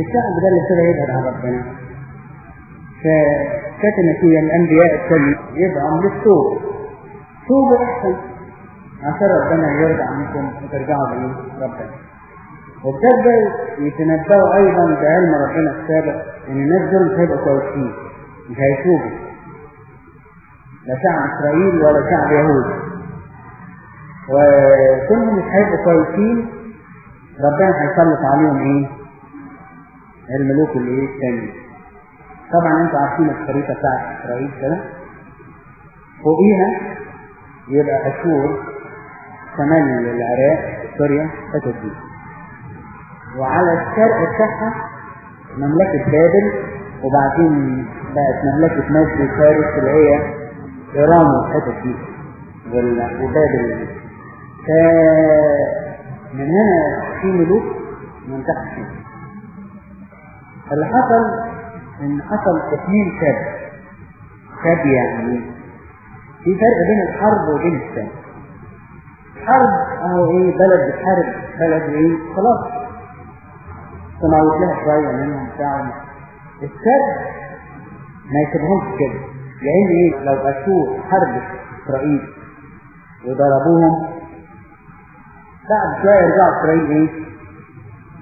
الشعب ده اللي ابتدى يبعد عن ربنا. فكانت النتيجة الأنبياء ابتدوا يدعوا للتوب توبوا أحسن. عشان ربنا يرضى عنكم وترجعوا لربنا وابتدى يتنبأوا أيضا بعلم ربنا السابق إن الناس دول مش هيبقوا كويسين مش هيتوبوا لا شعب إسرائيل ولا شعب يهود. وكلهم مش هيبقوا كويسين ربنا هيسلط عليهم إيه؟ الملوك اللي إيه التانيين طبعا أنتوا عارفين الخريطة بتاعت إسرائيل كده. فوقيها يبقى أشور شمال العراق سوريا حتت دي. وعلى الشرق بتاعها مملكة بابل وبعدين بقت مملكة مصر وفارس اللي هي إيران والحتت دي وبابل. فمن هنا في ملوك من تحت فيه اللي حصل إن حصل اثنين شاب. شاب يعني في فرق بين الحرب وبين السلام حرب أهو إيه؟ بلد بتحارب بلد إيه؟ خلاص. تموت لها شوية منهم بتاع. السد ما يسيبهمش كده. لأن إيه؟ لو اشور حرب إسرائيل وضربوهم بعد شوية يرجعوا إسرائيل إيه؟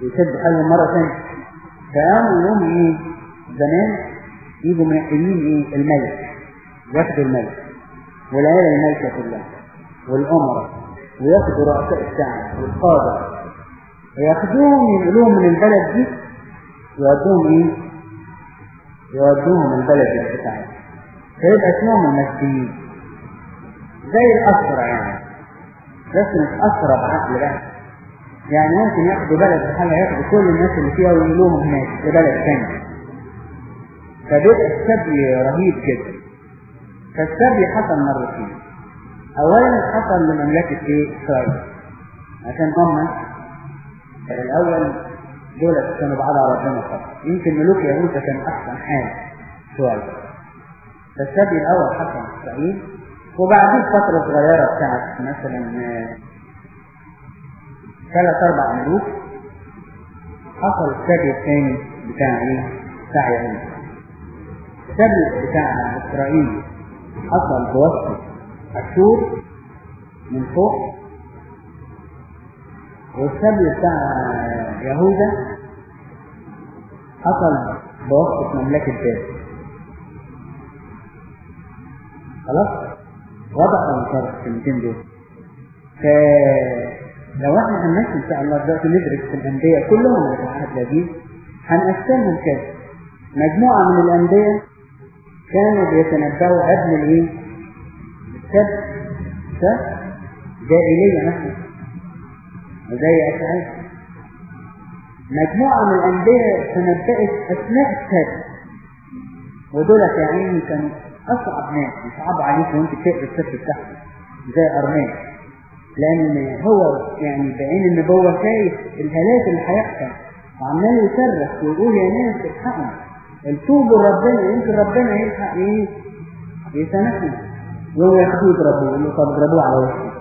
يسد حالهم مرة ثانية فقاموا يوم إيه زمان يجوا منقلين إيه؟ الملك ياخدوا الملك والعيلة الملكة كلها والأمراء وياخدوا رؤساء الشعب والقادة. وياخدوهم ينقلوهم من البلد دي يودوهم إيه؟ يودوهم البلد بتاعتهم فيبقى اسمهم المسيحيين. زي الأسرة يعني. بس مش أسرة بعقل بقى. يعني ممكن ياخدوا بلد بحاجة ياخدوا كل الناس اللي فيها وينقلوهم هناك لبلد ثاني فبيبقى السبي رهيب جدا. فالسبي حصل مرتين اولا حصل لمملكة إيه؟ إسرائيل. عشان هم الأول دول كانوا بعاد على ربنا خالص يمكن ملوك يهوذا كان أحسن حال شوية. فالسبي الأول حصل في اسرائيل وبعدين فترة صغيرة بتاعت مثلا ثلاث أربع ملوك حصل السبي الثاني بتاع إيه بتاع يهوذا السبي بتاع إسرائيل حصل بواسطة أشور من فوق والسبي بتاع يهوذا حصل بواسطة مملكة بابل خلاص؟ وضع الفرق في الكلمتين دول؟ فلو إحنا هنمشي إن شاء الله دلوقتي ندرس في الانبياء كلهم العهد القديم هنقسمهم كده مجموعة من الأنبياء كانوا بيتنبأوا قبل الايه؟ السبت زي ايليا مثلا وزي اشعياء مجموعة من الأنبياء تنبأت أثناء السبت ودولت يا عيني كانوا أصعب ناس. يصعب عليك وأنت تقرا السبت بتاعهم. زي أرميا لأن هو يعني بعين النبوة شايف الهلاك اللي هيحصل. وعمال يصرخ ويقول يا ناس الحقنا التوبوا ربنا يمكن ربنا يلحق إيه؟ يسامحنا. يوم ياخدوه يضربوه يقول له طب اضربوه على وشه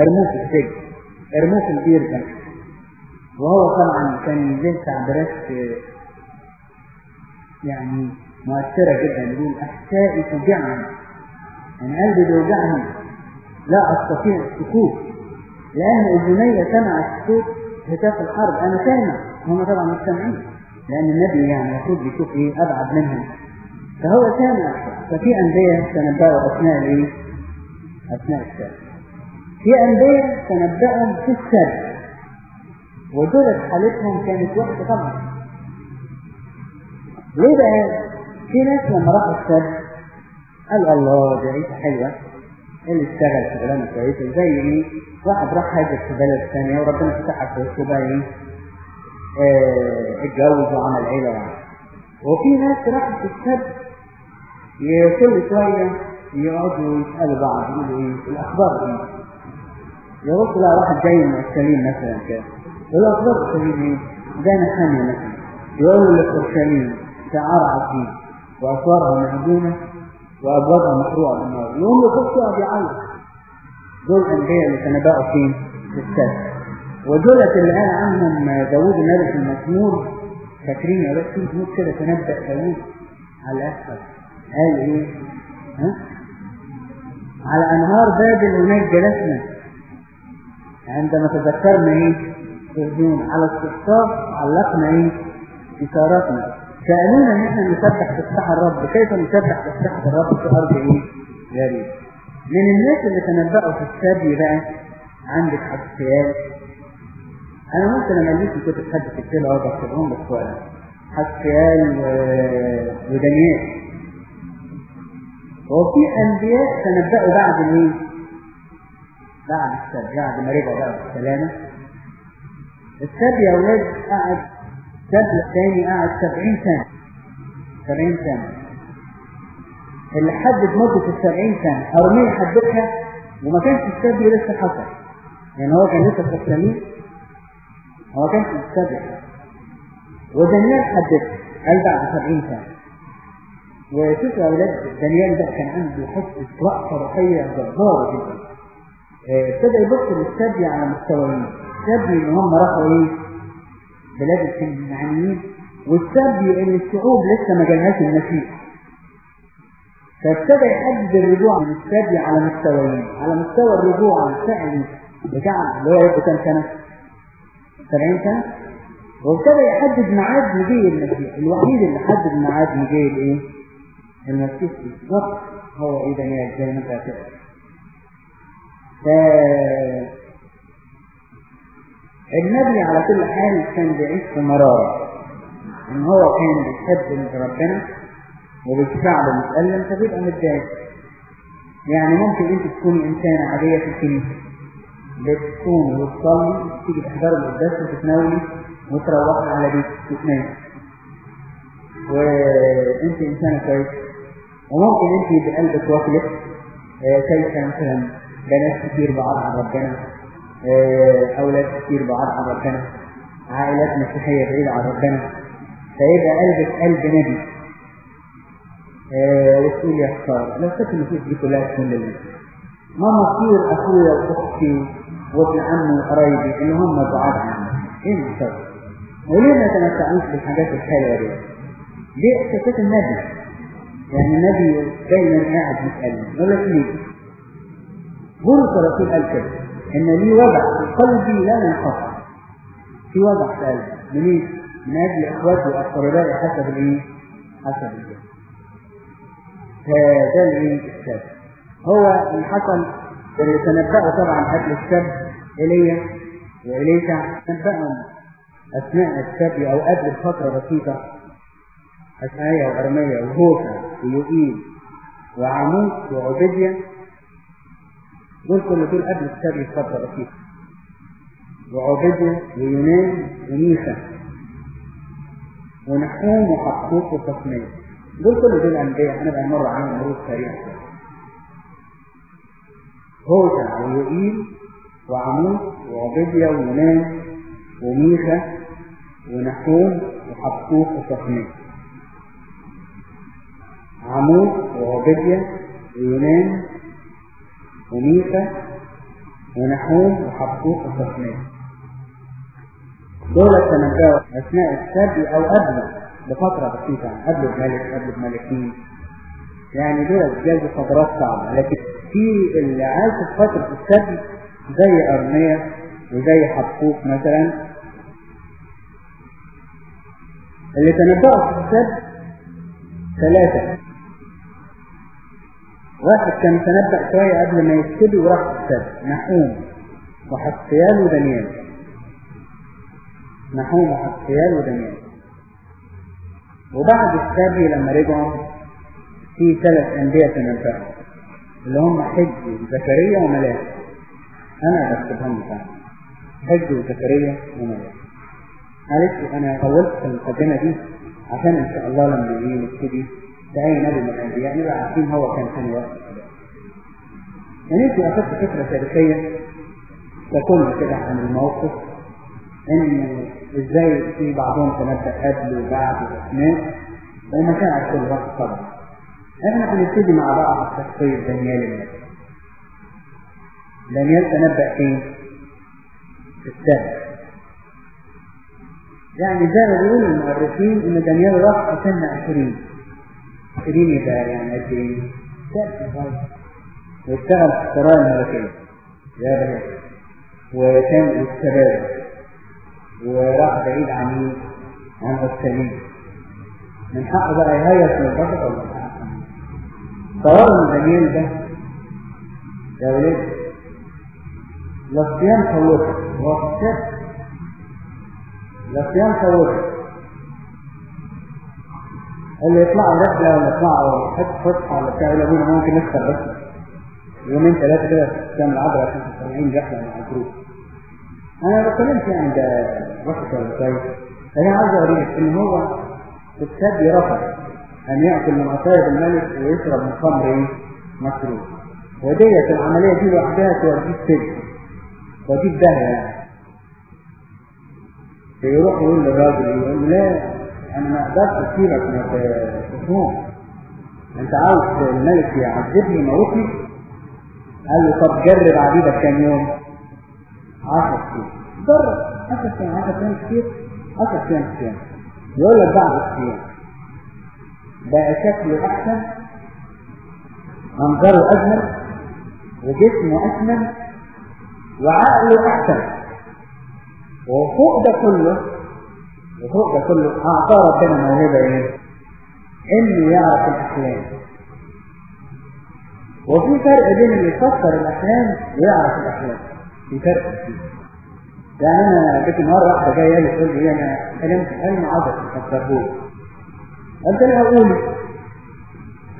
ارموه في السجن. ارموه في البير ده وهو طبعا كان له تعبيرات يعني مؤثرة جدا. يقول أحسائي توجعني يعني قلبي بيوجعني لا أستطيع السكوت. لأن أذني سمعت صوت هتاف الحرب. أنا سامع هم طبعا مش سامعين لأن النبي يعني المفروض يشوف إيه أبعد منهم. فهو سامع ففي أنبياء تنبأوا أثناء الإيه؟ أثناء السبت في أنبياء تنبأوا في السبت ودول حالتهم كانت وحشة طبعا. ليه بقى؟ في ناس لما راحوا السبت قال الله دي عيشة حلوة. اللي اشتغل شغلانة كويسة زي؟ واحد راح هاجر في بلد ثانية وربنا فتحها في وشه إيه؟ اتجوز وعمل عيلة يعني. وفي ناس راحت السبت كل شوية يقعدوا يسألوا بعض يقولوا إيه؟ الأخبار إيه؟ يقول لا واحد جاي من السليم مثلا كده يقول أخبار السليم إيه؟ جانا مثلا يقولوا للأورشليم شعار عظيم وأسوارها مهدومة وأبوابها مشروعة بالنار يقوم يخش يقعد يعيط دول أنبياء اللي تنبأوا فين؟ في السبت ودولت اللي قال عنهم داوود النبي في المزمور فاكرين يا رب في جنود كده تنبأ داوود على أسفل قال إيه؟ ها؟ على أنهار بابل هناك جلسنا عندما تذكرنا إيه؟ على الصفصاف علقنا إيه؟ إشاراتنا سألونا إن إحنا نسبح تسبح الرب؟ كيف نسبح تسبح الرب؟ في أرض إيه؟ غريب من الناس اللي تنبأوا في السبي بقى عندك حسيان أنا ممكن أمليك كتب حد في الكتاب أو بكتبهم بس ولا حسيان و... ودانيال. وفي أنبياء تنبأوا بعد مين؟ بعد السبي بعد ما رجعوا بقى بالسلامة. السبي يا أولاد قعد سبي الثاني قعد 70 سنة. 70 سنة. اللي حدد مدة السبعين سنة أرمية حددها وما كانش السبي لسه حصل. يعني هو كان لسه في التسليم هو كانش السبي ودانيال حددها. قال بعد سبعين سنة. وشوف يا أولاد دانيال ده كان عنده حس رأفة روحية جبارة جدا. ابتدى يبص للسبي على مستويين السبي إن هم راحوا إيه؟ بلاد الكنعانيين والسبي ان الشعوب لسه ما جالهاش المسيح فابتدى يحدد الرجوع من السبي على مستويين على مستوى الرجوع الفعلي بتاع اللي هو يبقى كام سنة؟ 70 سنة. وابتدى يحدد ميعاد مجيء المسيح. الوحيد اللي حدد ميعاد مجيء الإيه؟ المسيح. بالظبط. هو إيه دانيال زي ما انت النبي على كل حال كان بيعيش في مرارة. إن هو كان بيحب ربنا وبالشعب متألم فبيبقى متضايق. يعني ممكن أنت تكوني إنسانة عادية في الكنيسة بتصومي وتصلي تيجي تحضري القداس وتتناولي وتروحي على بيتك وتنامي وأنت إنسانة كويسة. وممكن أنت بقلبك واكلك شايفة مثلا بنات كتير بعاد عن ربنا. أولاد كتير بعاد عن ربنا. عائلات مسيحية بعيدة عن ربنا. فيبقى قلبك قلب نبي. وتقول يا خسارة لو كنت النفوس دي كلها تكون لله ما مصير أخويا وأختي وابن عمي وقرايبي اللي هم بعاد عني إيه المصير؟ وليه ما تمتعوش بالحاجات الحلوة دي؟ دي إحساسات النبي؟ يعني النبي دايما قاعد متألم يقول لك ليه؟ بولس الرسول قال كده. إن لي وجع في قلبي لا ينقطع في وجع في قلبي منين؟ من أجل إخواتي وأقربائي حسب الإيه؟ حسب الجهل فده الايه السب هو اللي حصل اللي تنبأوا طبعا قبل السب ايليا وإليشع تنبأهم أثناء السبي أو قبل بفترة بسيطة. أشعيا وأرميا وهوشع ويوئيل وعموس وعبيديا دول كل دول قبل السبي بفترة بسيطة وعبيديا ويونان وميخا ونحوم وحقوق وتصميم دول كل دول أنبياء. هنبقى نمر عليهم مرور سريع هوشع ويوئيل وعموس وعبيديا ويونان وميخا ونحوم وحقوق وتصميم عموس وعبيديا ويونان وميخا ونحوم وحقوق وتصميم. دول تنبأوا أثناء السبي أو قبله بفترة بسيطة قبل الملك قبل الملكين. يعني دول جاز فترات صعبة لكن في اللي عاش في فترة السبي زي أرمية وزي حبقوق مثلا. اللي تنبأوا في السبي ثلاثة. واحد كان تنبأ شوية قبل ما يبتدي وراح السبي نحوم وحزقيال ودانيال نحوم وحزقيال ودانيال وبعد السبي لما رجعوا في ثلاث أنبياء تنبأوا اللي هم حج وزكريا وملاك أنا بكتبهم بتاعي حج وزكريا وملاك معلش أنا طولت في المقدمة دي عشان إن شاء الله لما نبتدي بأي نبي من الأنبياء نبقى عارفين هو كان وقت. يعني أنت أخذت فكرة تاريخية تكون كده عن الموقف ان إزاي في بعضهم تنبأ قبل وبعد وأثناء ومشاعر كل وقت طبعا. إحنا هنبتدي مع بعض شخصية دانيال النبي. دانيال تنبأ فين؟ في السبت يعني زي ما بيقول المؤرخين إن دانيال راح في سن 20 20 يبقى يعني قد إيه؟ شاب صغير واشتغل في السرايا الملكيه يا بلد وكان الشباب وراح بعيد عن عن السليم من حقه بقى يهيص من البطل ولا من حقه؟ ان دانيال ده. يا ولاد لا الصيام خوفه هو في الشاب لا خوفه اللي يطلعوا رحلة ولا يطلعوا حتة فسحة ولا بتاع يقول ابونا ممكن نفطر بس. يومين ثلاثة كده في كام العبرة عشان طالعين رحلة مع الجروب. أنا بتكلمش يعني ده وقت ولا أنا عايز أوريك إن هو الشاب رفض أن يأكل من عصاية الملك ويشرب من خمر؟ مشروب. وديت العملية دي لوحدها توديه السجن توديه الدهية يعني فيروح يقول للراجل يقول لا أنا ما أقدرش اسيبك ما تفهمش أنت عاوز الملك يعذبني يموتني قال له طب جرب عبيدك كام يوم؟ 10 أيام جرب. 10 أيام 10 أيام كتير. 10 أيام كتير. يقول لك بعد الصيام بقى شكله أحسن. منظره أجمل. وجسمه اسمن وعقله أحسن. وفوق ده كله وفوق ده كله اعطاه ربنا موهبة إيه؟ انه يعرف الأحلام. وفي فرق بين اللي يفسر الأحلام ويعرف الأحلام. في فرق كبير. يعني أنا كنت مرة واحدة جاية لي تقول لي أنا حلمت حلم عبث ما تفسرهوش قلت لها قولي.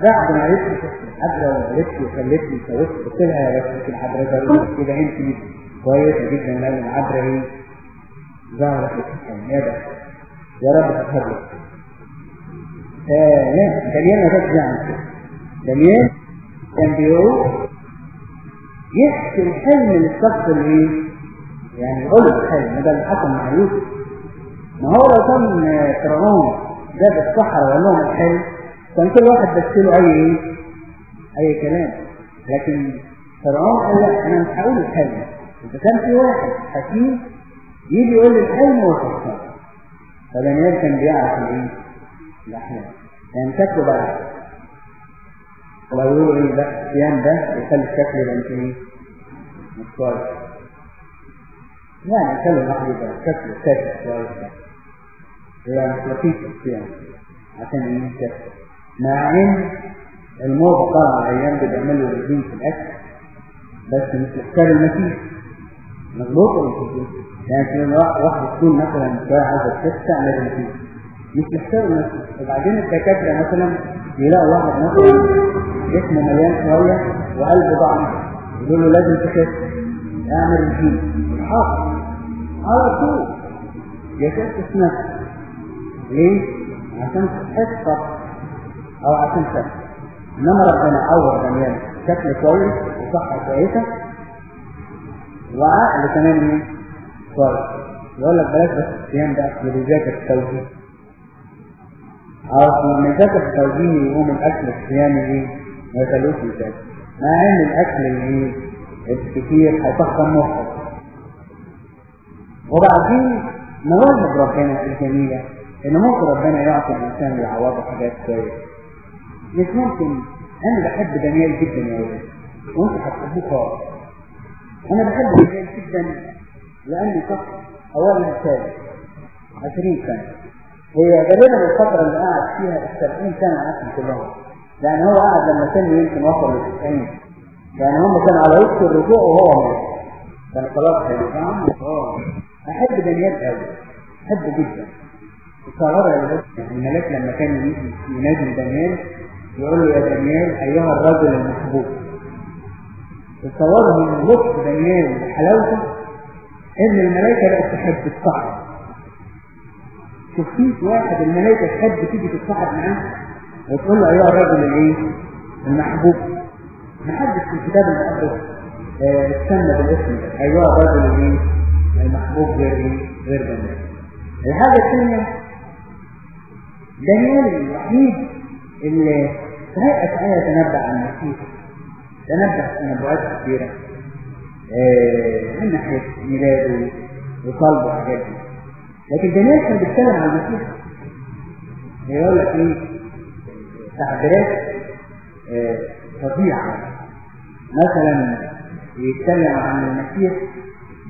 بعد ما الحجره وقالت لي وخلتني وسويت قلت لها يا بس الحجره كده أنت كويسة جدا لأن العبره إيه؟ ظهرت لك الحمادة يا رب تتهرب آه لا دانيال ما كانش كده دانيال كان بيقول يحكي الحلم للشخص اللي يعني يقول الحلم ده اللي حصل مع يوسف. ما هو لو كان فرعون جاب الصحراء وقال لهم الحلم كان كل واحد بس له أي إيه؟ أي كلام. لكن فرعون قال لا أنا مش هقول الحلم. إذا كان في واحد حكيم يجي يقول الحلم ويفسر فدانيال كان بيعرف الايه؟ الاحلام يعني شكله بقى ولو يقولوا إيه ده الصيام ده يخلي الشكل يبقى انت إيه؟ مش كويس يعني يخلي الواحد يبقى شكله ساكت كويس يبقى مش لطيف الصيام. عشان إيه شكل مع إن الموضة طالعة الأيام دي بيعملوا رجيم في الأكل. بس مش محتاج المسيح. مظبوط ولا مش مظبوط؟ يعني واحد تكون مثلا شوية عايزة تعمل نتيجة مش محتاج نفسه وبعدين الدكاترة مثلا يلاقوا واحد مثلا جسمه مليان شوية وقلبه ضعيف. يقولوا له لازم تخس اعمل نتيجة حاضر. على طول. يخس نفسه ليه؟ عشان تحس فقط أو عشان تخس إنما ربنا عوض دانيال شكل كويس وصحة كويسة. وعقل كمان إيه؟ كويس يقول لك بلاش بس الصيام ده اللي بيذاكر التوجيه. أو لما يذاكر التوجيه يقوم الأكل الصيامي إيه؟ ما يخلوش يذاكر مع إن الأكل الايه؟ الكتير هيفخم مخك وبعدين مواهب ربنا الجميلة إن ممكن ربنا يعطي الإنسان ويعوضه حاجات كويسة. مش ممكن. أنا بحب دانيال جدا يا ولد. وانتوا هتحبوه خالص. أنا بحب دانيال جدا لأنه شخص اولا ثابت 20 سنة. هي غالبا الفترة اللي قعد فيها ال 70 سنه عاشوا كلهم يعني هو قعد لما كان يمكن وصل ل 90 يعني هم كانوا على وش الرجوع وهو مات كان خلاص هيفهم أحب دانيال قوي احبه جدا. الصغار يا الملاك لما كان ينادي دانيال يقول له يا دانيال أيها الرجل المحبوب. تصوروا من لطف دانيال وحلاوته إن الملائكة بقت تحب تصاحب شفتيش واحد الملائكة تحب تيجي تتصاحب معاه وتقول له أيها الرجل الايه المحبوب. ما حدش في الكتاب المقدس استنى بالاسم. أيها الرجل الايه المحبوب غير إيه؟ غير دانيال الحاجة الثانية دانيال الوحيد اللي في هيئه إيه تنبأ عن المسيح. تنبأ تنبؤات كثيرة. من ناحية ميلاده وطلبه حاجات دي. لكن دانيال كان بيتكلم عن المسيح يقول لك إيه؟ تعبيرات آه، فظيعة. مثلا يتكلم عن المسيح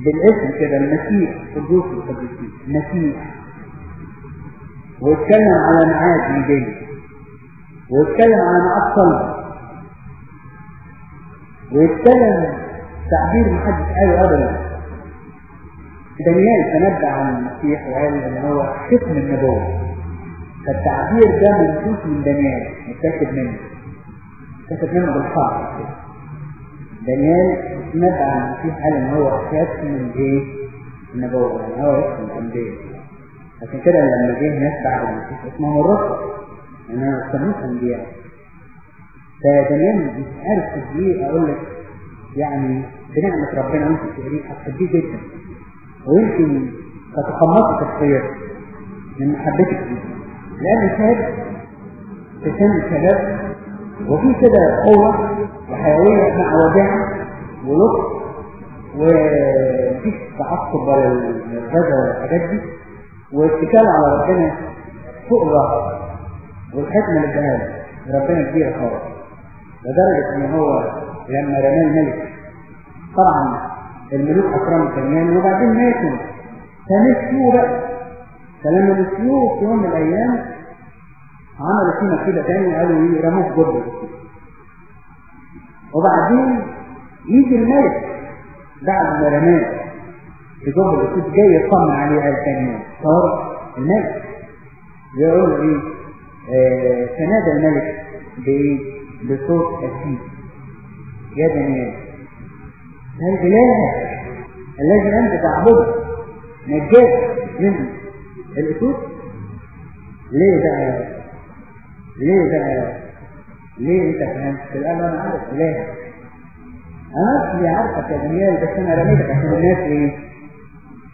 بالاسم كده المسيح قدوس القديسين المسيح ويتكلم على معاد جاي. ويتكلم على معاد صلب ويتكلم تعبير محدش قاله أبدا. دانيال تنبأ عن المسيح وقال ان هو ختم النبوة. فالتعبير ده منسوس من دانيال متاخد منه. متاخد منه كده دانيال تنبأ عن المسيح قال إن هو ختم من إيه؟ النبوة يعني هو يختم الأنبياء. عشان كده لما جه ناس بعد المسيح اسمهم الرسل إن أنا سميت انبياء فدانيال مش عارف قد إيه أقول لك يعني بنعمة ربنا وانت بتقريه هتحبيه جدا. ويمكن تتقمصي شخصيته من محبتك. فيه لأن شاب في سن الشباب وفي كده قوة وحيوية مع وداعة ولطف ومفيش تعصب ولا الغدا ولا الحاجات دي. واتكال على ربنا فوق الراحة والحكمة اداها ربنا كبيرة خالص. لدرجة إن هو لما رماه الملك طبعا الملوك أكرموا كمان وبعدين ماتوا. فنسيوه بقى فلما نسيوه في يوم من الأيام عملوا فينا كده تاني قالوا إيه رموه في وبعدين يجي الملك بعد ما رماه في جبل الاسود جاي يطمن عليه قال تاني صار الملك. يقول إيه؟ آه فنادى الملك بإيه؟ بصوت أسيد يا دانيال هل إلهك الذي أنت تعبده نجاك من الأسود. ليه بقى ليه بقى ليه أنت فهمت؟ الآن أنا عارف إلهك أنا اصلي عارفك يا دانيال بس أنا رميتك عشان الناس إيه؟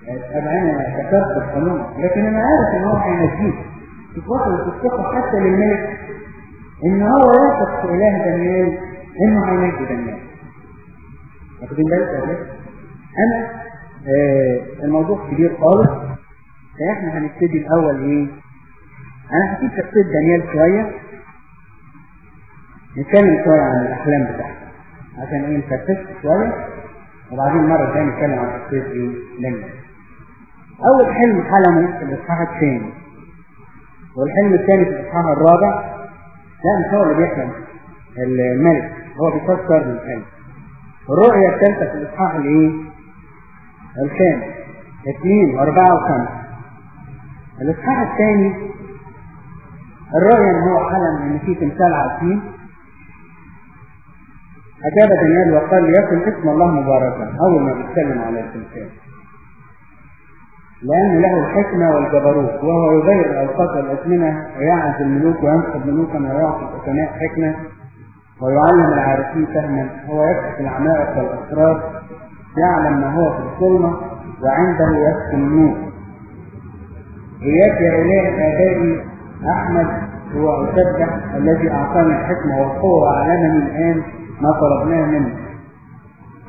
أبقى أنا كسرت القانون. لكن أنا عارف إن هو هينجيك. تتوصل تتوقع حتى للملك إن هو يثق في إله دانيال إنه هينجي دانيال واخدين بالك أنا آه الموضوع كبير خالص. فإحنا هنبتدي الأول إيه؟ أنا هسيب شخصية دانيال شوية. نتكلم شوية عن الأحلام بتاعته عشان إيه نفتش شوية. وبعدين مره ثانية نتكلم عن شخصية إيه؟ دانيال. أول حلم حلمه في الاصحاح الثاني. والحلم الثاني في الإصحاح الرابع لا مش هو اللي بيحلم الملك. هو بيفسر الحلم. الرؤية الثالثة في الإصحاح الإيه؟ الخامس. اثنين وأربعة وخمسة الإصحاح الثاني الرؤية إن هو حلم إن في تمثال عظيم أجاب دانيال وقال ليكن اسم الله مباركا. أول ما بيتكلم على التمثال. لأن له الحكمة والجبروت وهو يغير الأوقات والأزمنة ويعز الملوك وينصب ملوكا ويعطي الحكماء حكمة. ويعلم العارفين فهما. هو يكشف العمائق والأسرار يعلم ما هو في الظلمة وعنده يسكن النور. إياك يا إله آبائي أحمد هو أسبح الذي أعطاني الحكمة والقوة وأعلمني الآن ما طلبناه منه.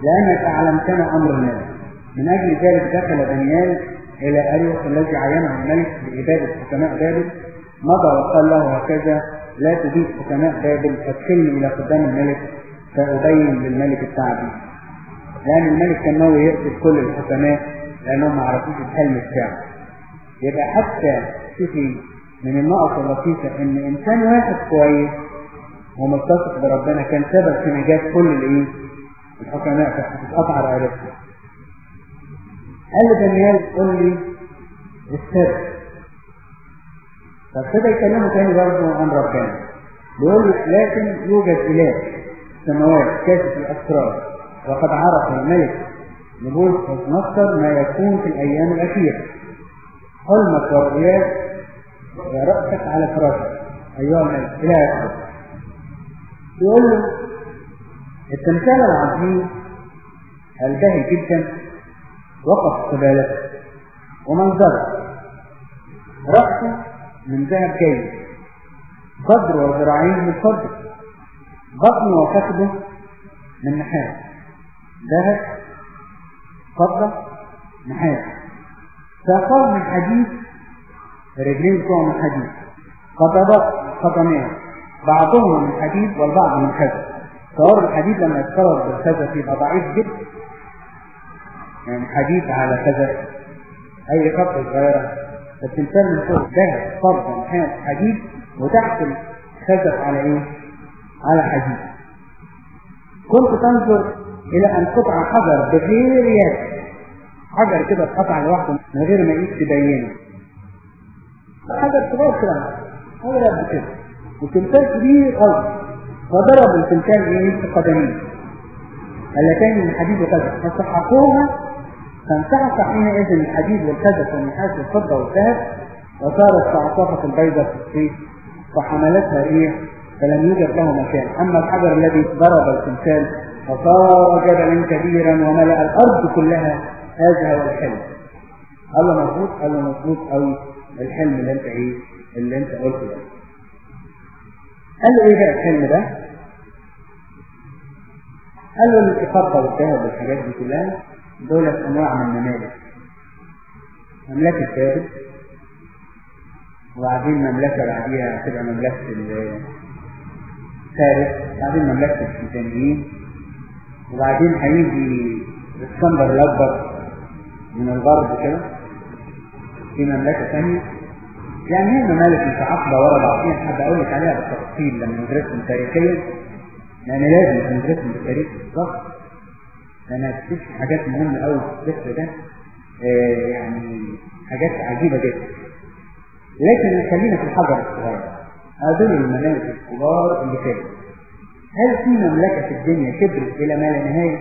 لأنك أعلمتنا أمر الملك من أجل ذلك دخل دانيال إلى أريوس الذي عينه الملك بعبادة حكماء بابل مضى وقال له هكذا لا تجيب حكماء بابل فادخلني إلى قدام الملك فأبين للملك التعبير لأن الملك كان ناوي يقتل كل الحكماء لأنهم ما عرفوش الحلم بتاعه. يبقى حتى شوفي من النقط اللطيفة إن إنسان واحد كويس وملتصق بربنا كان سبب في نجاة كل الإيه؟ الحكماء فتتقطع رقبتهم قال له دانيال قول لي السر. فابتدى يكلمه تاني برضه عن ربنا. بيقول لكن يوجد إله السماوات كاشف الأسرار. وقد عرف الملك نبوت نصر ما يكون في الأيام الأخيرة. حلمك ورؤياك ورأسك على فراشك. أيها الملك إلى آخره. يقول له التمثال العظيم الباهي جدا وقف قبالته ومنظره. رأسه من ذهب جيد. صدر وذراعيه من فضة بطنه وفخذه من نحاس. ذهب فضة نحاس. ساقاه من حديد الرجلين بتوعه من حديد. قدمين بعضهم من حديد والبعض من خزف. تصور الحديد لما يتكرر بالخزف يبقى ضعيف جدا. يعني حديد على خزف. أي خط صغيرة. التمثال من فوق ذهب كانت حديد وتحت الخزف على إيه؟ على حديد كنت تنظر إلى أن قطع حجر بغير يد. حجر كده اتقطع لوحده من غير ما ايد تبينه. حجر صغير كده حجر قد كده. وتمثال كبير قوي فضرب التمثال إيه؟ في قدميه. اللتين من حديد وكذا فسحقوها فانسحق حينئذ الحديد والكذب والنحاس والفضة والذهب وصارت كعصافه البيضة في الصيف فحملتها ريح فلم يوجد له مكان. أما الحجر الذي ضرب التمثال فصار جبلا كبيرا وملأ الأرض كلها هذا هو الحلم. قال له مظبوط؟ قال له مظبوط قوي الحلم اللي أنت إيه؟ اللي أنت قلته ده. قال له إيه بقى الحلم ده؟ قال له الفضه والذهب والحاجات دي كلها دولت انواع من الممالك مملكة بابل وبعدين مملكة بعديها هتبقى مملكة فارس بعدين مملكة الشيطانيين وبعدين هيجي إسكندر الأكبر من الغرب كده في مملكة ثانية يعني هي ممالك متعاقبه ورا بعضيها حابب أقول لك عليها بالتفصيل لما ندرسهم تاريخيا يعني لازم ندرسهم بالتاريخ بالظبط. لأن هتكتشف حاجات مهمة قوي في السفر ده آه يعني حاجات عجيبة جدا. لكن خلينا في الحجر الصغير. هذول الممالك الكبار اللي كده هل في مملكة في الدنيا كبرت إلى ما لا نهاية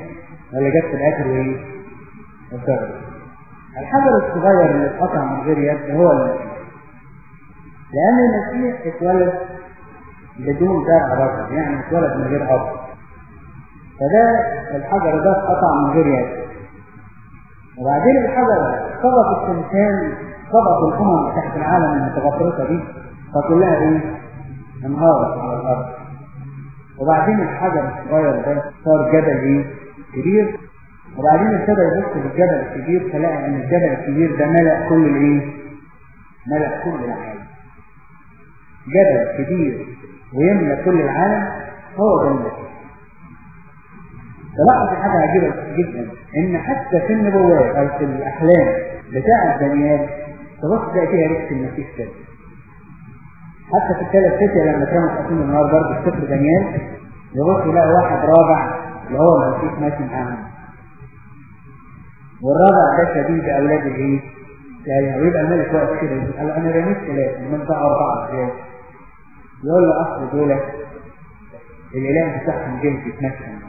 ولا جت في الآخر وايه؟ وصغرت الحجر الصغير اللي اتقطع من غير يد هو المسيح. لأن المسيح اتولد بدون درع رجل يعني اتولد من غير أب. فده الحجر ده اتقطع من غير يد وبعدين الحجر سبق التمثال سبق الأمم تحت العالم المتغطرسة دي فكلها إيه؟ انهارت على الأرض وبعدين الحجر الصغير ده صار جبل إيه؟ كبير وبعدين ابتدى يبص للجبل الكبير فلقى ان الجبل الكبير ده ملأ كل الايه؟ ملأ كل العالم. جبل كبير ويملأ كل العالم هو ده تلاحظ حاجة عجيبة جدا إن حتى في النبوات أو في الأحلام بتاعة دانيال تبص تلاقي فيها ريحة المسيح كده. حتى في الثلاث فتية لما كانوا حاطين النهار برضه في سفر دانيال يبص يلاقي واحد رابع اللي هو المسيح ماشي معاهم. والرابع ده شديد أولاد الايه؟ يعني ويبقى الملك واقف كده يقول أنا رميت ثلاثة من بقى أربعة إزاي؟ يقول له أصل دول الإله بتاعهم جه يتمكن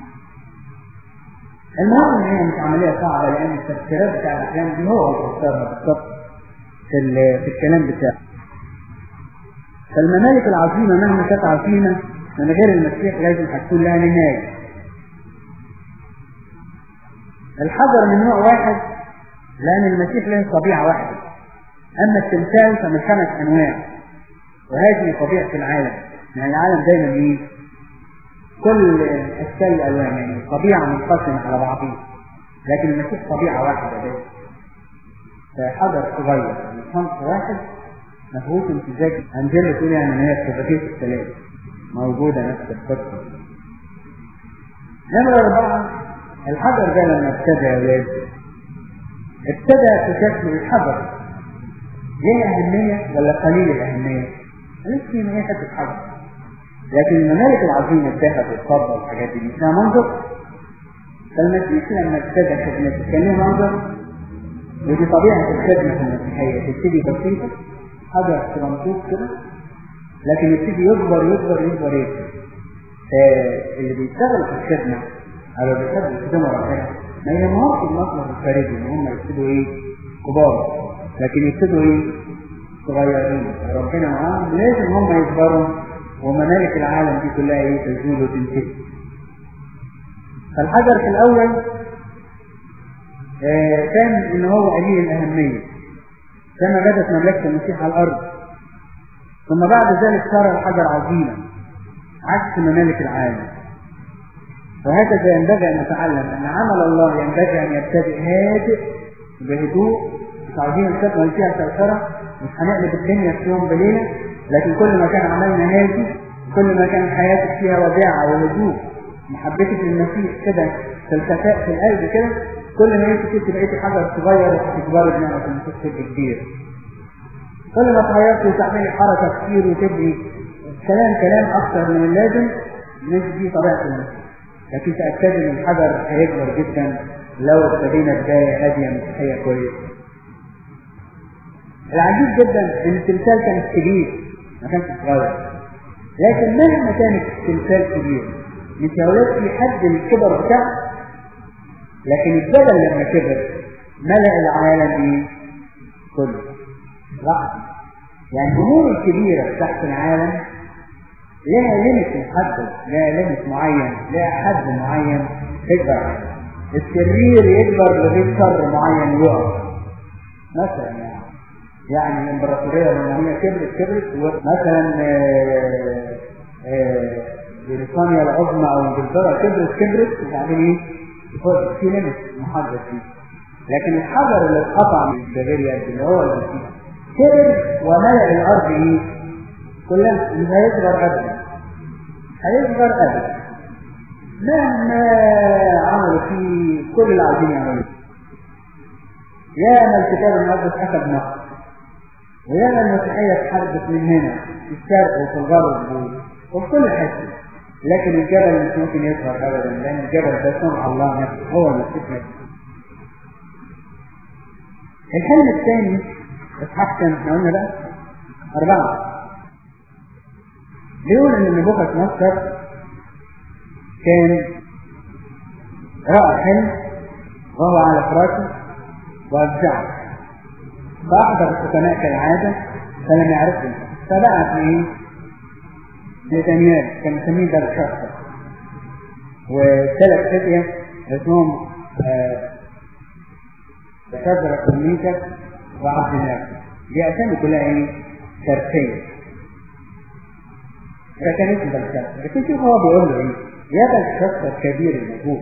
المهم إن هي مش عمليه صعبة لأن التفسيرات بتاع الاحلام دي هو بيفسرها بالظبط في في الكلام بتاعه. فالممالك العظيمة مهما كانت عظيمة من غير المسيح لازم هتكون لها نهاية. الحجر من نوع واحد لأن المسيح له طبيعة واحدة. أما التمثال فمن خمس أنواع وهذه طبيعة العالم. يعني العالم دايما إيه؟ كل أشكال ألوان يعني طبيعة منقسمة على بعضها. لكن المسيح طبيعة واحدة بس. فحجر صغير يعني صنف واحد مفهوش امتزاج أنجيلا تقول يعني إن هي الشبكية الثلاثة موجودة نفس القصة. نمرة أربعة الحجر ده لما ابتدى يا ولاد ابتدى في شكل الحجر. ليه أهمية ولا قليل الأهمية؟ ماليش فيه من حتة حجر لكن الممالك العظيمة الذهب والفضة والحاجات دي فيها منظر فالمسيح لما ابتدى خدمته كان له منظر ودي طبيعة الخدمة المسيحية. تبتدي بسيطة حجر صغنطوط كده لكن يبتدي يكبر يكبر يكبر يكبر. فاللي بيشتغل في الخدمة أو بيحب الخدمة ربنا ما يهمهمش المصلحة الخارجي ان هم يبتدوا إيه؟ كبار. لكن يبتدوا إيه؟ صغيرين. ربنا معاهم لازم هم يكبروا. وممالك العالم دي كلها إيه تزول وتنتهي. فالحجر في الأول آه كان إن هو قليل الأهمية. كما بدت مملكة المسيح على الأرض. ثم بعد ذلك صار الحجر عظيما. عكس ممالك العالم. وهكذا ينبغي أن نتعلم أن عمل الله ينبغي أن يبتدئ هادئ بهدوء عايزين الخدمة فيها سيطرة مش هنقلب الدنيا في يوم بليلة لكن كل ما كان عملنا هادي كل ما كان حياتك فيها وداعة وهدوء محبتك للمسيح كده في الكفاء في القلب كده كل ما انت كنت بقيتي حجر صغير وهتكبري بنعمة المسيح تبقي كبير كل ما تغيرتي وتعملي حركة كتير وتبقي كلام كلام أكثر من اللازم مش دي طبيعة المسيح لكن تأكد إن الحجر هيكبر جدا لو ابتدينا بداية هادية مسيحية كويسة. العجيب جدا إن التمثال كان كبير ما كانش صغير. لكن مهما كان التمثال كبير ولاد في حد الكبر بتاعه. لكن الجبل لما كبر ملأ العالم إيه؟ كله. رحمة يعني الأمور الكبيرة تحت العالم لها limit محدد لها limit معين لها حد معين تكبر عليه الشرير يكبر لغايه شر معين يقف مثلا يعني يعني الامبراطوريه الرومانيه كبرت كبرت مثلا بريطانيا العظمى أو إنجلترا كبرت كبرت وبعدين إيه؟ في limit محدد فيه. لكن الحجر اللي اتقطع من البافيريا اللي هو المسيح كبر وملأ الأرض إيه؟ كلها مش هيصغر ابدا. هيصغر ابدا. مهما عملوا فيه كل اللي عايزين يعملوه يا ما الكتاب المقدس أخذ مصر. ويا ما المسيحيه اتحاربت من هنا. في الشرق وفي الغرب وفي كل حتة لكن الجبل مش ممكن يظهر ابدا لأن الجبل ده صنع الله نفسه هو المسيح نفسه. الحلم الثاني إصحاح كام إحنا قلنا بقى أربعة. بيقول إن نبوخذ نصر كان رأى حلم وهو على فراشه وأفزعه فأحضر الحكماء كالعادة فلم يعرفه فبعت إيه؟ نتنيال كان مسميه ده الشخص وثلاث فتية اسمهم بشجرة الميكة وعبد الله دي أسامي كلها إيه؟ شرقية ده كان اسم بلشاصر لكن شوف هو بيقول له إيه يا بلشاصر كبير النبوة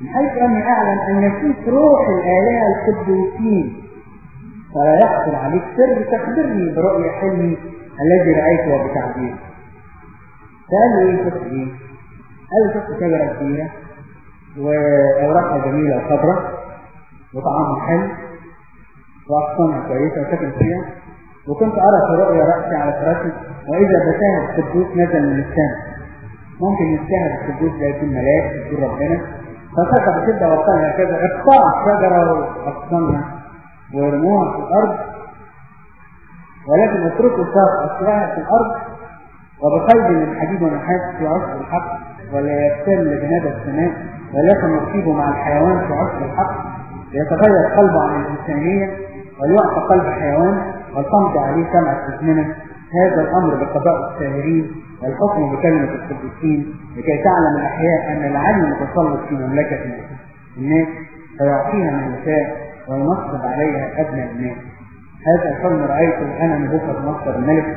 من حيث أني أعلم أن يفيك روح الالهه القدوسين فلا يحصل عليك. سر تخبرني برؤيا حلمي الذي رأيته وبتعبيره فقال له إيه شفت إيه؟ قال له شفت شجره كبيرة. واوراقها جميلة وخضراء وطعامها حلو واغصانها كويسة وساكن فيها. وكنت أرى في رؤيا رأسي على فراشي وإذا بشاهد القدوس نزل من السماء. ممكن يشاهد القدوس ده يكون ملاك يكون ربنا. فسقط بشدة وقال هكذا اقطع الشجرة وأغصانها ويرموها في الأرض ولكن اتركوا ساق أسرها في الأرض وبقيد من حديد ونحاس في عصر الحق ولا يبتل بنادى السماء ولكن يصيبه مع الحيوان في عصر الحق. ليتغير قلبه عن الإنسانية وليعطى قلب حيوان والقمت عليه سمعة أزمنة هذا الأمر بقضاء الساهرين والحكم بكلمة القديسين لكي تعلم الأحياء أن العلم متسلط في مملكة الناس فيعطيها من يشاء وينصب عليها أدنى الناس هذا الحلم رأيته أنا نبوخذ نصر الملك.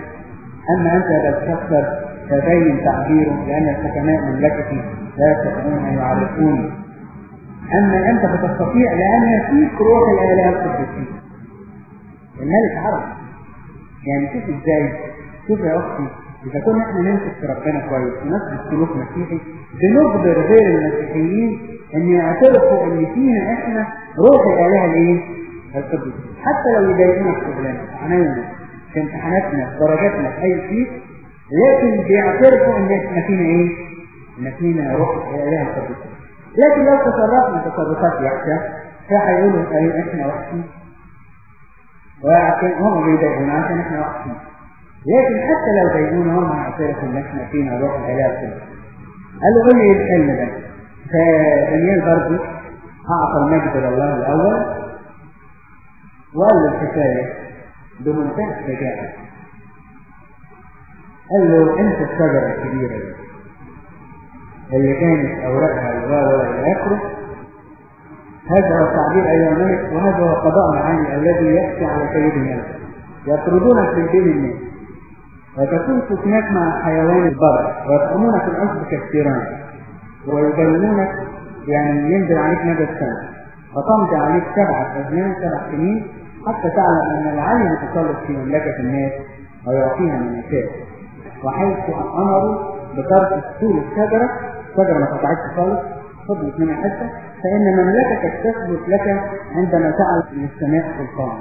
أما أنت يا بلشفر فبين تعبيره لأن الحكماء مملكتي لا يستطيعون أن يعرفوني أما أنت فتستطيع لأن يفيك روح الآلهة القديسين الملك عرف. يعني شوف إزاي. شوف يا أختي إذا كنا إحنا نمسك في ربنا كويس ونسلك سلوك مسيحي بنجبر غير المسيحيين أن يعترفوا إن فينا إحنا روح الالهه الايه؟ القدس حتى لو يضايقونا في شغلنا في في امتحاناتنا في درجاتنا في أي شيء لكن بيعترفوا إن إحنا فينا إيه؟ ان فينا روح الالهه القدس لكن لو تصرفنا تصرفات وحشة فهيقولوا إيه؟ إحنا وحشين. وعشان هم بيضايقونا عشان إحنا وحشين. لكن حتى لو ضايقونا هم هيعترفوا إن إحنا فينا روح الاله كده قال له قول لي الحلم ده. فدانيال برضه أعطى المجد لله الأول وقال له الحكاية بمنتهى الشجاعة. قال له أنت الشجره الكبيرة دي. اللي كانت أوراقها الواو إلى آخره. هذا هو التعبير أيها الملك وهذا هو قضاء العالي الذي يأتي على سيد الملك يطردونك من بين الناس وتكون فتنات مع حيوان البر ويطعمونك الأسد كالثيران ويبينونك يعني ينزل عليك مدى السنة. فتمضي عليك سبعة أزمان سبع سنين حتى تعلم أن العلي متسلط في مملكة الناس ويعطيها من يشاء وحيث أمروا بترك سطول الشجرة شجرة ما قطعتش خالص فضلت منها حتة فإن مملكتك تثبت لك عندما تعلم للسماء سلطان.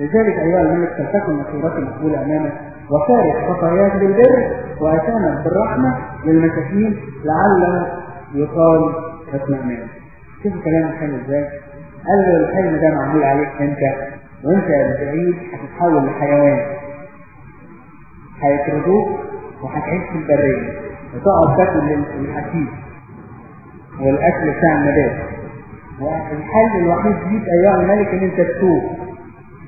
لذلك أيها الملك فلتكن مشورتي مقبولة أمامك؟ وفارق خطاياك بالبر وأتامك بالرحمة للمساكين لعل يقال اطمئنان شوف كلام الحلو إزاي قال له الحلم ده معمول عليك أنت وأنت بعيد هتتحول لحيوان. هيطردوك وهتعيش في البرية وتقعد تاكل الحشيش والأكل بتاع النبات والحل الوحيد ليك ايها الملك إن أنت تتوب.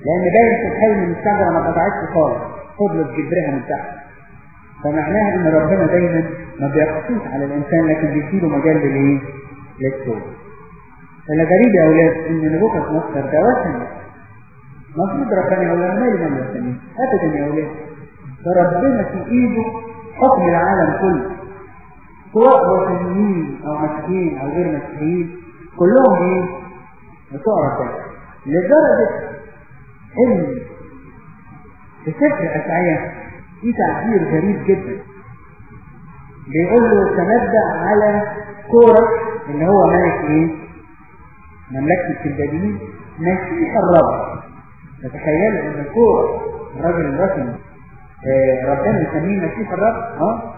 لأن باين في الحلم ان الشجره ما قطعتش خالص. فضلت جبرها من تحت فمعناها إن ربنا دايما ما بيقصوش على الإنسان لكن بيديله مجال للإيه؟ للتوبه فاللي غريب يا أولاد ان نبوخذ نصر ده وثني المفروض ربنا يقول مالي من وثني ابدا يا أولاد. فربنا في ايده حكم العالم كله. سواء وثنيين أو مسيحيين أو غير مسيحيين كلهم إيه؟ بتوع ربنا لدرجة إن في سفر اشعياء في تعبير غريب جدا. بيقول له تنبأ على كورة اللي هو ملك إيه؟ مملكة الكلدانيين مسيح الرب تتخيلوا إن كورة الراجل الرسمي آه ربنا يسميه مسيح الرب آه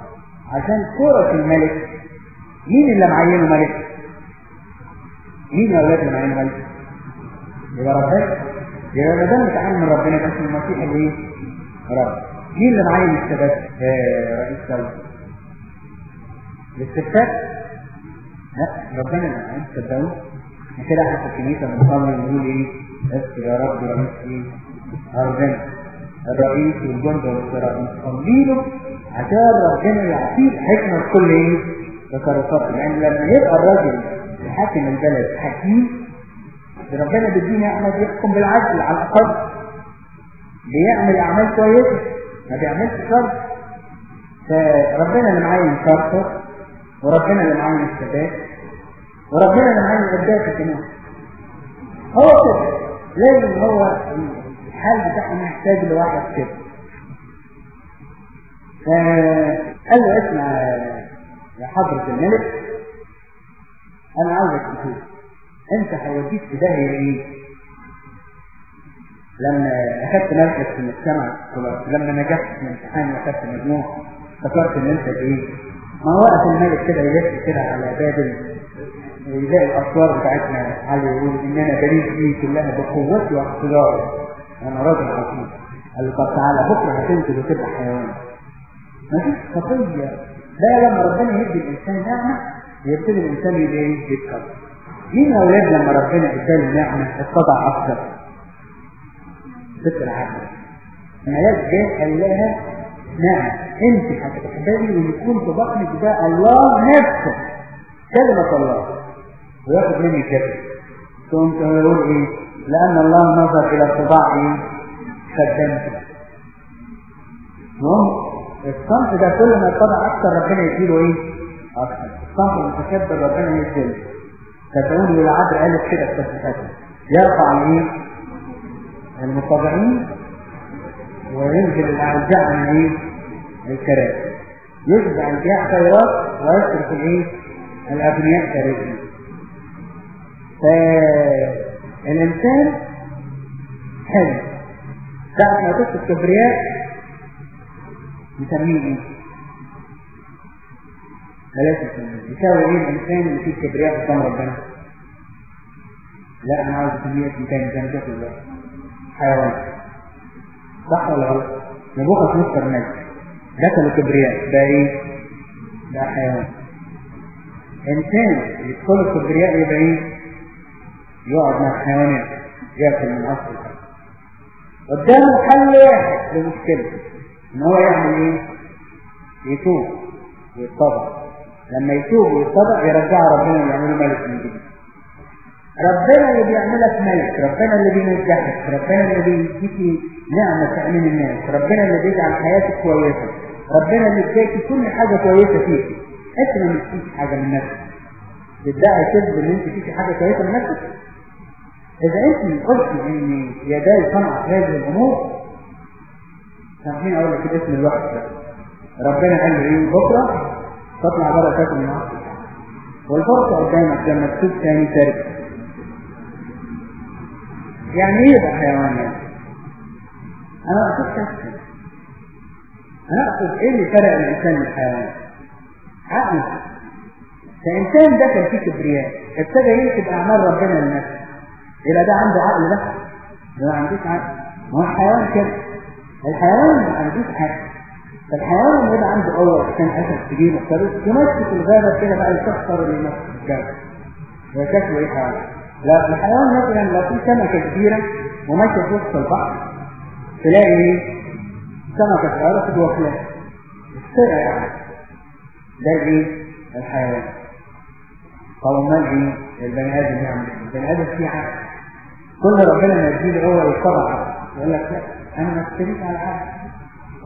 عشان كورة الملك مين اللي معينه ملك؟ مين يا أولاد اللي معينه ملك؟ يبقى ربنا يبقى ما دام متعلم من ربنا بس المسيح اللي إيه؟ رب مين اللي معين السادات آه رئيس دولة؟ الاستفتاء؟ لا ربنا اللي معين صدقوا كده في الكنيسة بنصلي ونقول إيه؟ بس يا رب رئيس إيه؟ أرضنا الرئيس والجند والسراء نصلي له عشان ربنا يعطيه الحكمة في كل إيه؟ تصرفاته لأن لما يبقى الراجل حاكم البلد حكيم ربنا بيدينا إحنا بيحكم بالعدل على الأقل بيعمل أعمال كويسة ما بيعملش شر فربنا اللي معين شرطه وربنا اللي معين الثبات وربنا اللي معين الأداة كمان هو كده. لازم هو الحال بتاعه محتاج لواحد كده. فقال له اسمع يا حضرة الملك أنا عاوزك تشوف. أنت هيوديك في داهية إيه؟ لما أخدت مركز في المجتمع لما نجحت في الامتحان وأخدت مجموع افتكرت إن أنت إيه؟ ما وقف الملك كده يلف كده على باب يلاقي الأسوار بتاعتنا علي يقول إن أنا بريد دي كلها بقوتي واقتداري أنا راجل عظيم قال له طب تعالى بكرة هتنزل وتبقى حيوان. مفيش خطية ده لما ربنا يدي الإنسان نعمة يبتدي الإنسان يبقى إيه؟ يتكبر مين أولاد لما ربنا اداله نعمة؟ اتضع أكثر. فكر عقل ملاك جاء قال لها نعم انت هتقبلي ويكون في بطنك ده الله نفسه. كلمة الله. وياخد مني كده. ثم يقول إيه؟ لأن الله نظر إلى اتضاعي خدمته. المهم الصنف ده كل ما اتضع أكثر ربنا يديله إيه؟ أكثر. الصنف المتكبر ربنا يديله. فتقول والعبر قالت كده في يرفع الايه المتضعين وينزل الاعزاء عن إيه؟ الكراسي يجزع الجاع خيرات ويصرف الإيه؟ الأغنياء كراسي فالانسان حلو. ساعة ما تدخل الكبرياء نسميه إيه؟ ثلاثة يساوي إيه؟ الإنسان اللي فيه كبرياء قدام ربنا؟ لا أنا عاوز كمية مكان مكان كده حيوان. صح ولا غلط؟ نبوخذ نصر نجم دخلوا كبرياء ده إيه؟ ده حيوان إنسان يدخل الكبرياء يبقى إيه؟ يقعد مع الحيوانات يأكل من أصل الأرض قدامه حل واحد للمشكلة إن هو يعمل إيه؟ يتوب ويتطبع لما يتوب ويتطبع يرجع ربنا يعمله ملك من جديد ربنا اللي بيعملك ملك ربنا اللي بينجحك ربنا اللي بيديك نعمة عين الناس ربنا اللي بيجعل حياتك كويسة ربنا اللي بيديك كل حاجة كويسة فيك. انت ما فيش حاجة من نفسك. تدعي كذب إن أنت فيك حاجة كويسة من نفسك؟ إذا أنت قلت إن يداي صنعت هذه الأمور سامحين أقول لك اسم الوقت ده. ربنا قال لي إيه؟ بكرة تطلع بره تاكل من والفرصة قدامك لما تشوف تاني ترك يعني إيه يبقى حيوان يعني؟ أنا أقصد كسر. أنا أقصد إيه اللي فرق الانسان من الحيوان عقله فإنسان دخل فيه كبرياء. ابتدى يكتب أعمال ربنا لنفسه يبقى ده عنده عقل بس. ده ما عندوش عقل. ما هو الحيوان كده. الحيوان ما عندوش عقل. فالحيوان اللي يبقى عنده قوة كان أسد كبير مختلف يمسك الغابة كده بقى يكسر اللي يمسك الجبل ده شكله إيه حيوان؟ لا الحيوان مثلا لو في سمكة كبيرة وماشية في وسط البحر تلاقي إيه سمكة صغيرة تجوه فيها السرعة يعني ده إيه؟ الحيوان. طب امال إيه؟ البني آدم يعمل إيه؟ البني آدم فيه عقل. كل ربنا ما يديله هو يتطبع يقول لك لا أنا ما اشتريت على عقل.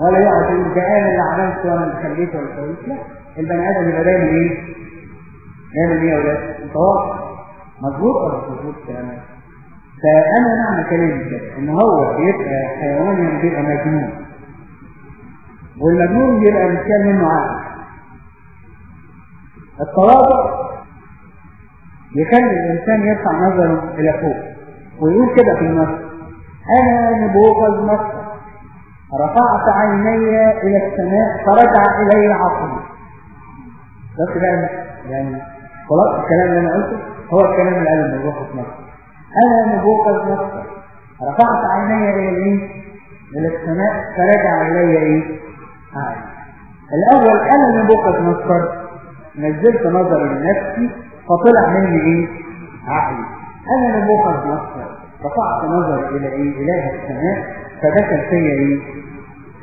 ولا يقعد يقول ده أنا اللي عملت وأنا اللي خليت ولا سويت لا البني آدم يبقى دايما إيه؟ دايما إيه يا ولاد؟ متواضع. مظبوط ولا مش مظبوط الكلام ده؟ فأنا معنى كلامي كده إن هو بيبقى حيوان يعني بيبقى مجنون. والمجنون بيبقى مثال منه عقل. التواضع يخلي الإنسان يرفع نظره إلى فوق ويقول كده في النص أنا نبوغ مصر رفعت عيني إلى السماء فرجع إلي عقلي بس بقى يعني خلاص الكلام اللي أنا قلته؟ هو الكلام اللي قاله في مصر أنا نبوة مصر رفعت عيني إلى الإيه؟ إلى السماء فرجع إلي إيه؟ عقلي الأول أنا نبوة مصر نزلت نظري لنفسي فطلع مني إيه؟ عقلي أنا نبوة مصر رفعت نظري إلى إيه؟ إله السماء فدخل فيا إيه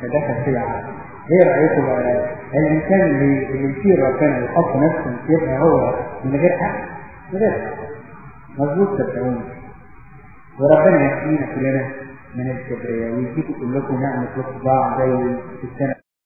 فدخل فيا عقل إيه رايكم بقى الإنسان اللي يصير ربنا يحط نفسه يبقى هو من غير عقل عقل مظبوط صدقوني وربنا يحمينا كلنا من الكبرياء ويديكم كلكم نعمه وصباع زي في السنة